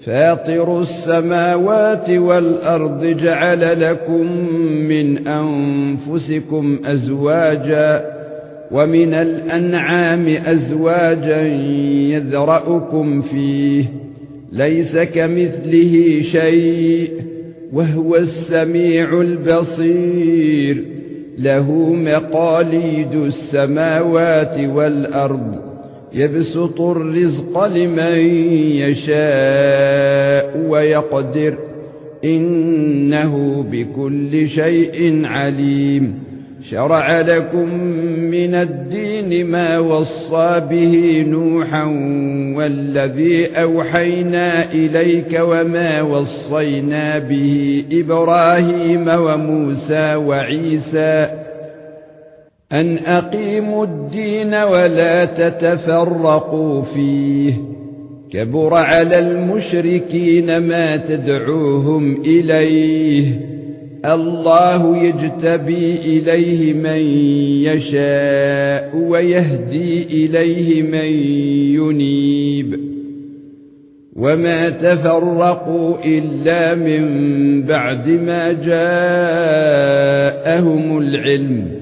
فاطر السماوات والأرض جعل لكم من أنفسكم أزواجا ومن الأنعام أزواجا يذرأكم فيه ليس كمثله شيء وهو السميع البصير له مقاليد السماوات والأرض يبسط الرزق لمن يشاء ويقدر. إنه بكل شيء عليم. شرع لكم من الدين ما وصى به نوحا والذي أوحينا إليك وما وصينا به إبراهيم وموسى وعيسى أن أقيموا الدين ولا تتفرقوا فيه. كبر على المشركين ما تدعوهم إليه. الله يجتبي إليه من يشاء ويهدي إليه من ينيب. وما تفرقوا إلا من بعد ما جاءهم العلم.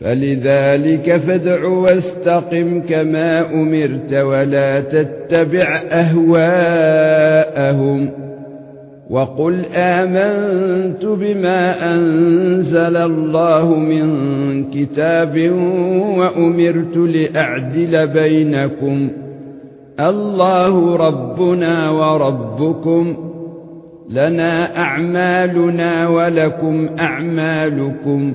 فلذلك فادع واستقم كما أمرت ولا تتبع أهواءهم وقل آمنت بما أنزل الله من كتاب وأمرت لأعدل بينكم الله ربنا وربكم لنا أعمالنا ولكم أعمالكم